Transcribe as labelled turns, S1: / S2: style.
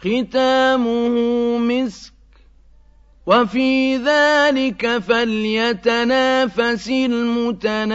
S1: ختامه مسك. وفي ذلك فليتنافس المتنافسون.